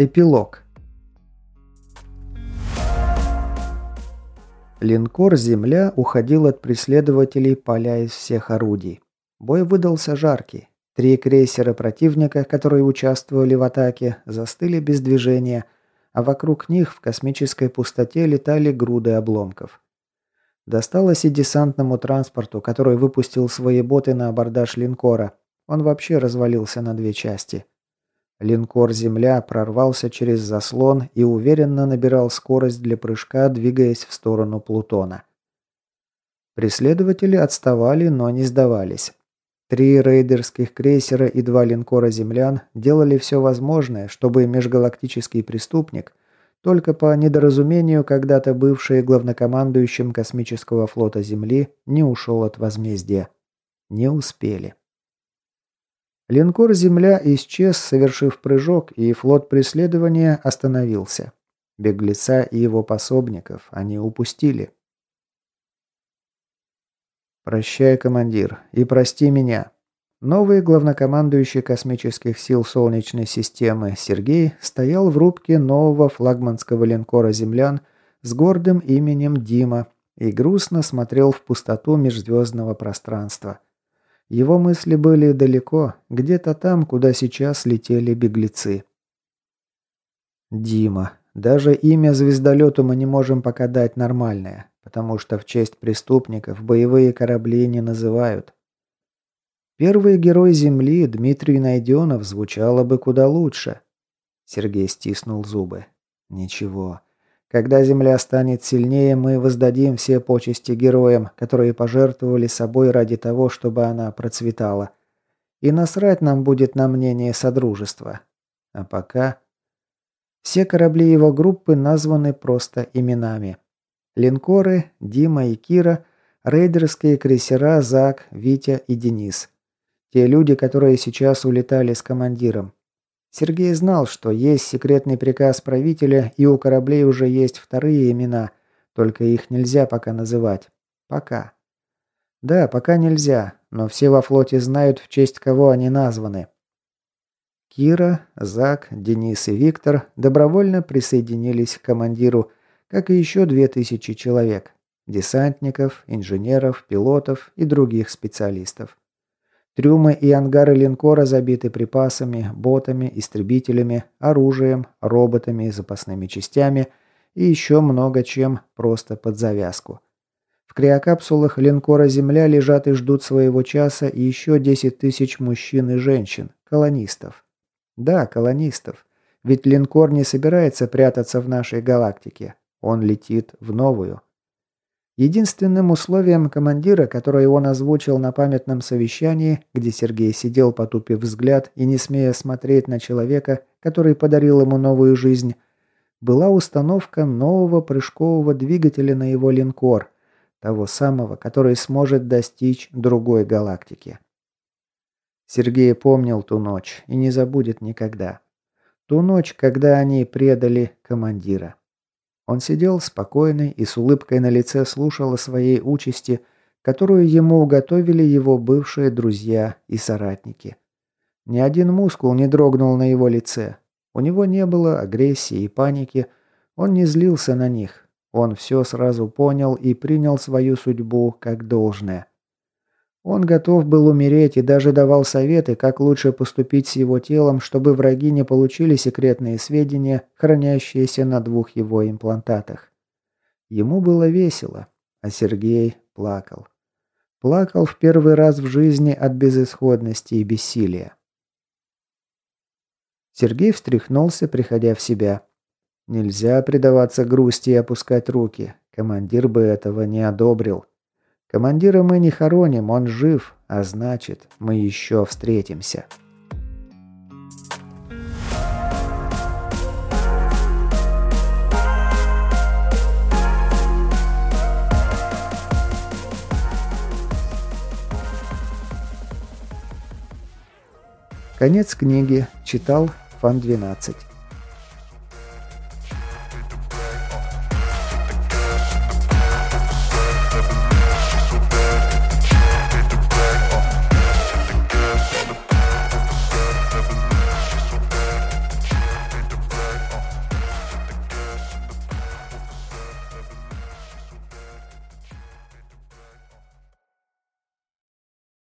Эпилог. Линкор «Земля» уходил от преследователей поля из всех орудий. Бой выдался жаркий. Три крейсера противника, которые участвовали в атаке, застыли без движения, а вокруг них в космической пустоте летали груды обломков. Досталось и десантному транспорту, который выпустил свои боты на абордаж линкора. Он вообще развалился на две части – Линкор «Земля» прорвался через заслон и уверенно набирал скорость для прыжка, двигаясь в сторону Плутона. Преследователи отставали, но не сдавались. Три рейдерских крейсера и два линкора «Землян» делали все возможное, чтобы межгалактический преступник, только по недоразумению когда-то бывший главнокомандующим космического флота Земли, не ушел от возмездия. Не успели. Линкор «Земля» исчез, совершив прыжок, и флот преследования остановился. Беглеца и его пособников они упустили. «Прощай, командир, и прости меня». Новый главнокомандующий космических сил Солнечной системы Сергей стоял в рубке нового флагманского линкора «Землян» с гордым именем Дима и грустно смотрел в пустоту межзвездного пространства – его мысли были далеко, где-то там, куда сейчас летели беглецы. Дима. Даже имя звездолету мы не можем пока дать нормальное, потому что в честь преступников боевые корабли не называют. Первый герой Земли, Дмитрий Найденов, звучало бы куда лучше. Сергей стиснул зубы. Ничего. Когда Земля станет сильнее, мы воздадим все почести героям, которые пожертвовали собой ради того, чтобы она процветала. И насрать нам будет на мнение Содружества. А пока... Все корабли его группы названы просто именами. Линкоры, Дима и Кира, рейдерские крейсера Зак, Витя и Денис. Те люди, которые сейчас улетали с командиром. Сергей знал, что есть секретный приказ правителя, и у кораблей уже есть вторые имена, только их нельзя пока называть. Пока. Да, пока нельзя, но все во флоте знают, в честь кого они названы. Кира, Зак, Денис и Виктор добровольно присоединились к командиру, как и еще две тысячи человек. Десантников, инженеров, пилотов и других специалистов. Трюмы и ангары линкора забиты припасами, ботами, истребителями, оружием, роботами, запасными частями и еще много чем просто под завязку. В криокапсулах линкора «Земля» лежат и ждут своего часа еще 10 тысяч мужчин и женщин, колонистов. Да, колонистов. Ведь линкор не собирается прятаться в нашей галактике. Он летит в новую. Единственным условием командира, которое он озвучил на памятном совещании, где Сергей сидел потупив взгляд и не смея смотреть на человека, который подарил ему новую жизнь, была установка нового прыжкового двигателя на его линкор, того самого, который сможет достичь другой галактики. Сергей помнил ту ночь и не забудет никогда. Ту ночь, когда они предали командира. Он сидел спокойный и с улыбкой на лице слушал о своей участи, которую ему уготовили его бывшие друзья и соратники. Ни один мускул не дрогнул на его лице. У него не было агрессии и паники, он не злился на них. Он все сразу понял и принял свою судьбу как должное. Он готов был умереть и даже давал советы, как лучше поступить с его телом, чтобы враги не получили секретные сведения, хранящиеся на двух его имплантатах. Ему было весело, а Сергей плакал. Плакал в первый раз в жизни от безысходности и бессилия. Сергей встряхнулся, приходя в себя. Нельзя предаваться грусти и опускать руки. Командир бы этого не одобрил. Командира мы не хороним, он жив, а значит, мы еще встретимся. Конец книги. Читал Фан 12.